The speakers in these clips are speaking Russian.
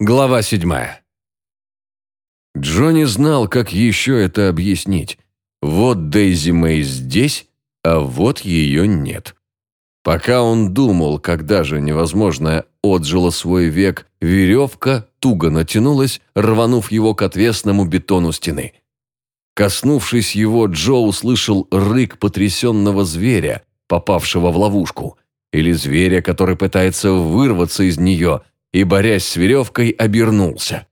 Глава седьмая. Джонни знал, как еще это объяснить. Вот Дейзи Мэй здесь, а вот ее нет. Пока он думал, когда же невозможное отжило свой век, веревка туго натянулась, рванув его к отвесному бетону стены. Коснувшись его, Джо услышал рык потрясенного зверя, попавшего в ловушку, или зверя, который пытается вырваться из нее – и, борясь с веревкой, обернулся.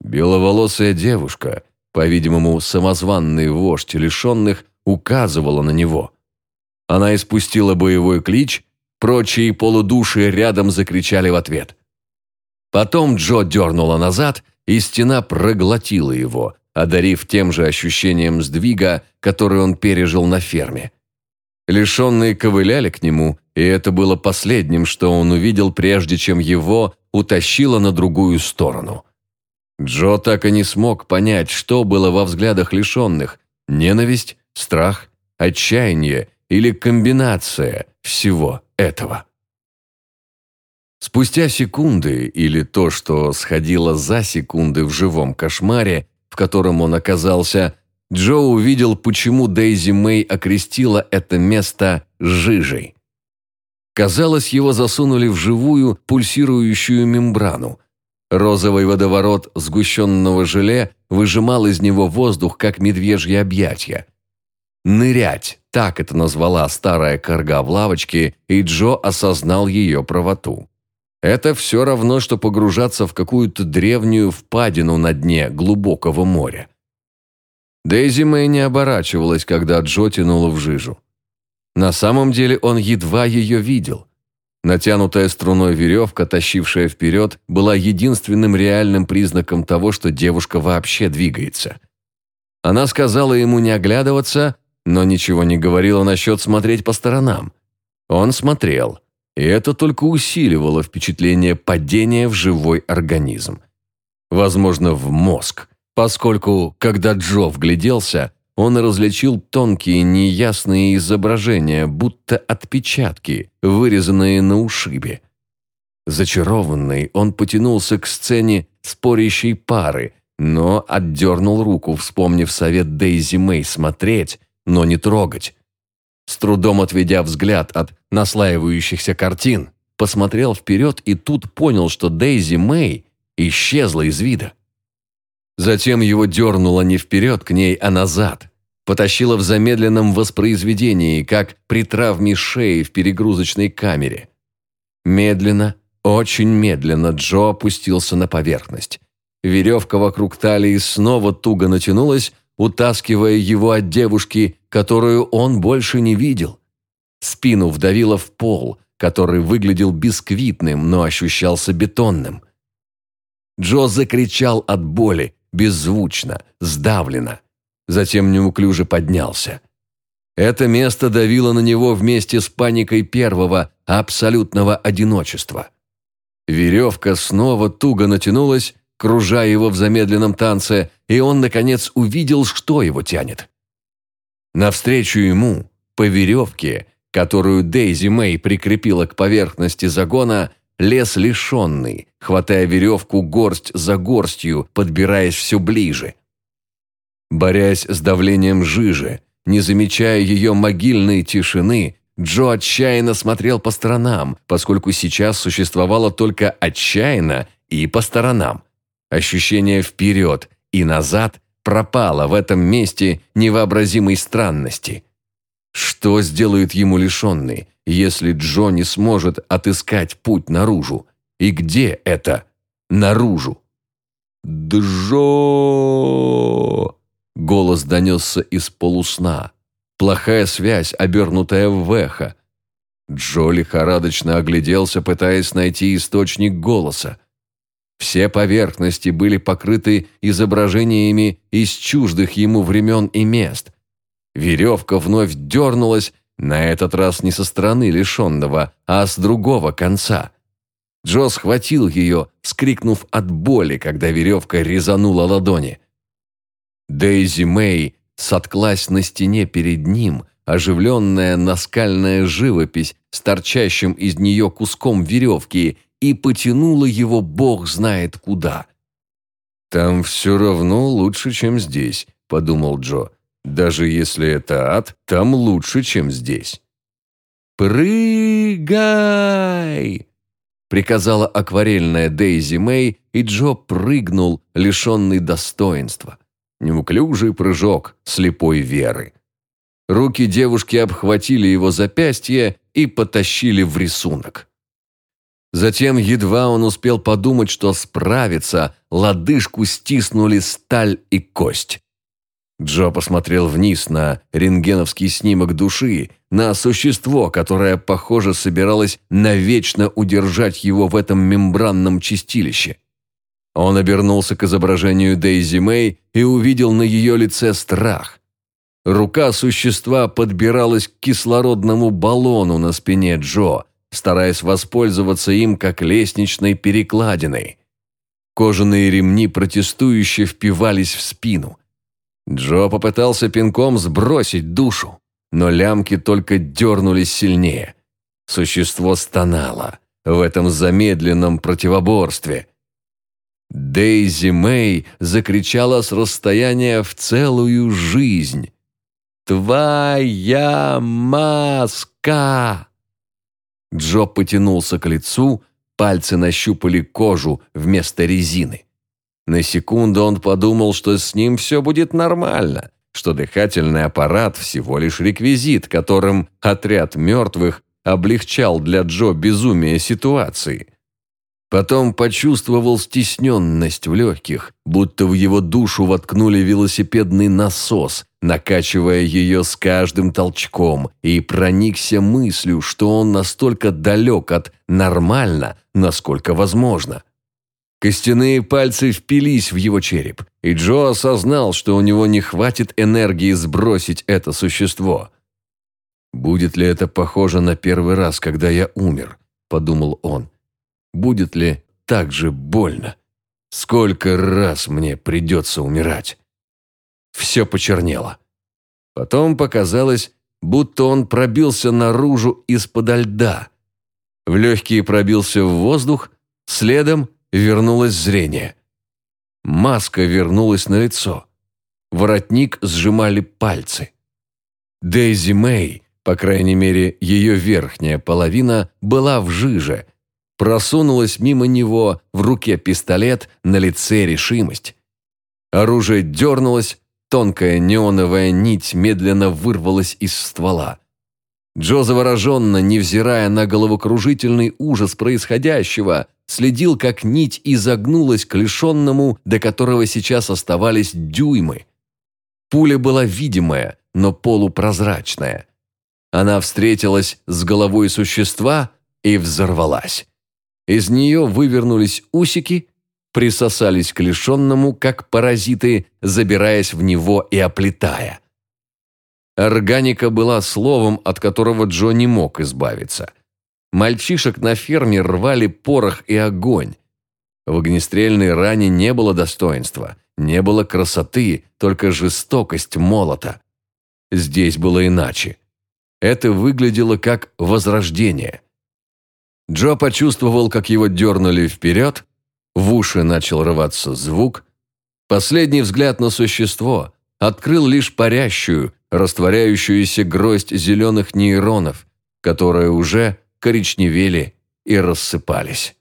Беловолосая девушка, по-видимому, самозванный вождь лишенных, указывала на него. Она испустила боевой клич, прочие полудуши рядом закричали в ответ. Потом Джо дернула назад, и стена проглотила его, одарив тем же ощущением сдвига, который он пережил на ферме. Лишенные ковыляли к нему, и это было последним, что он увидел, прежде чем его утащило на другую сторону. Джо так и не смог понять, что было во взглядах лишенных – ненависть, страх, отчаяние или комбинация всего этого. Спустя секунды, или то, что сходило за секунды в живом кошмаре, в котором он оказался – Джо увидел, почему Дейзи Мэй окрестила это место «жижей». Казалось, его засунули в живую пульсирующую мембрану. Розовый водоворот сгущенного желе выжимал из него воздух, как медвежье объятья. «Нырять» – так это назвала старая корга в лавочке, и Джо осознал ее правоту. Это все равно, что погружаться в какую-то древнюю впадину на дне глубокого моря. Дейзи Мэй не оборачивалась, когда Джо тянула в жижу. На самом деле он едва ее видел. Натянутая струной веревка, тащившая вперед, была единственным реальным признаком того, что девушка вообще двигается. Она сказала ему не оглядываться, но ничего не говорила насчет смотреть по сторонам. Он смотрел, и это только усиливало впечатление падения в живой организм. Возможно, в мозг – поскольку, когда Джо вгляделся, он различил тонкие неясные изображения, будто отпечатки, вырезанные на ушибе. Зачарованный, он потянулся к сцене спорящей пары, но отдернул руку, вспомнив совет Дейзи Мэй смотреть, но не трогать. С трудом отведя взгляд от наслаивающихся картин, посмотрел вперед и тут понял, что Дейзи Мэй исчезла из вида. Затем его дернуло не вперед к ней, а назад. Потащило в замедленном воспроизведении, как при травме шеи в перегрузочной камере. Медленно, очень медленно Джо опустился на поверхность. Веревка вокруг талии снова туго натянулась, утаскивая его от девушки, которую он больше не видел. Спину вдавило в пол, который выглядел бисквитным, но ощущался бетонным. Джо закричал от боли, беззвучно, сдавленно. Затем неуклюже поднялся. Это место давило на него вместе с паникой первого, абсолютного одиночества. Веревка снова туго натянулась, кружая его в замедленном танце, и он, наконец, увидел, что его тянет. Навстречу ему, по веревке, которую Дейзи Мэй прикрепила к поверхности загона, лес лишенный, хватая веревку горсть за горстью, подбираясь все ближе. Борясь с давлением жижи, не замечая ее могильной тишины, Джо отчаянно смотрел по сторонам, поскольку сейчас существовало только отчаянно и по сторонам. Ощущение вперед и назад пропало в этом месте невообразимой странности. Что сделает ему лишенный, если Джо не сможет отыскать путь наружу? И где это наружу? «Джо!» Голос донесся из полусна. Плохая связь, обернутая в эхо. Джо лихорадочно огляделся, пытаясь найти источник голоса. Все поверхности были покрыты изображениями из чуждых ему времен и мест. Веревка вновь дернулась, на этот раз не со стороны лишенного, а с другого конца. Джо схватил ее, скрикнув от боли, когда веревка резанула ладони. Дейзи Мэй сотклась на стене перед ним, оживленная наскальная живопись с торчащим из нее куском веревки, и потянуло его бог знает куда. «Там все равно лучше, чем здесь», – подумал Джо. «Даже если это ад, там лучше, чем здесь». «Прыгай!» – приказала акварельная Дейзи Мэй, и Джо прыгнул, лишенный достоинства. Неуклюжий прыжок слепой веры. Руки девушки обхватили его запястье и потащили в рисунок. Затем, едва он успел подумать, что справится, лодыжку стиснули сталь и кость. Джо посмотрел вниз на рентгеновский снимок души, на существо, которое, похоже, собиралось навечно удержать его в этом мембранном чистилище. Он обернулся к изображению Дейзи Мэй и увидел на ее лице страх. Рука существа подбиралась к кислородному баллону на спине Джо, стараясь воспользоваться им как лестничной перекладиной. Кожаные ремни протестующе впивались в спину. Джо попытался пинком сбросить душу, но лямки только дернулись сильнее. Существо стонало в этом замедленном противоборстве. Дейзи Мэй закричала с расстояния в целую жизнь. «Твоя маска!» Джо потянулся к лицу, пальцы нащупали кожу вместо резины. На секунду он подумал, что с ним все будет нормально, что дыхательный аппарат всего лишь реквизит, которым отряд мертвых облегчал для Джо безумие ситуации. Потом почувствовал стесненность в легких, будто в его душу воткнули велосипедный насос, накачивая ее с каждым толчком, и проникся мыслью, что он настолько далек от «нормально», насколько возможно. Костяные пальцы впились в его череп, и Джо осознал, что у него не хватит энергии сбросить это существо. «Будет ли это похоже на первый раз, когда я умер?» – подумал он. «Будет ли так же больно? Сколько раз мне придется умирать?» все почернело. Потом показалось, будто он пробился наружу из-под льда. В легкие пробился в воздух, следом вернулось зрение. Маска вернулась на лицо. Воротник сжимали пальцы. Дейзи Мэй, по крайней мере, ее верхняя половина, была в жиже. Просунулась мимо него, в руке пистолет, на лице решимость. Оружие дернулось, Тонкая неоновая нить медленно вырвалась из ствола. Джо завороженно, невзирая на головокружительный ужас происходящего, следил, как нить изогнулась к лишенному, до которого сейчас оставались дюймы. Пуля была видимая, но полупрозрачная. Она встретилась с головой существа и взорвалась. Из нее вывернулись усики, присосались к лишенному, как паразиты, забираясь в него и оплетая. Органика была словом, от которого Джо не мог избавиться. Мальчишек на ферме рвали порох и огонь. В огнестрельной ране не было достоинства, не было красоты, только жестокость молота. Здесь было иначе. Это выглядело как возрождение. Джо почувствовал, как его дернули вперед, в уши начал рваться звук. Последний взгляд на существо открыл лишь парящую, растворяющуюся гроздь зеленых нейронов, которые уже коричневели и рассыпались.